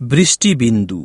বৃষ্টিবিন্দু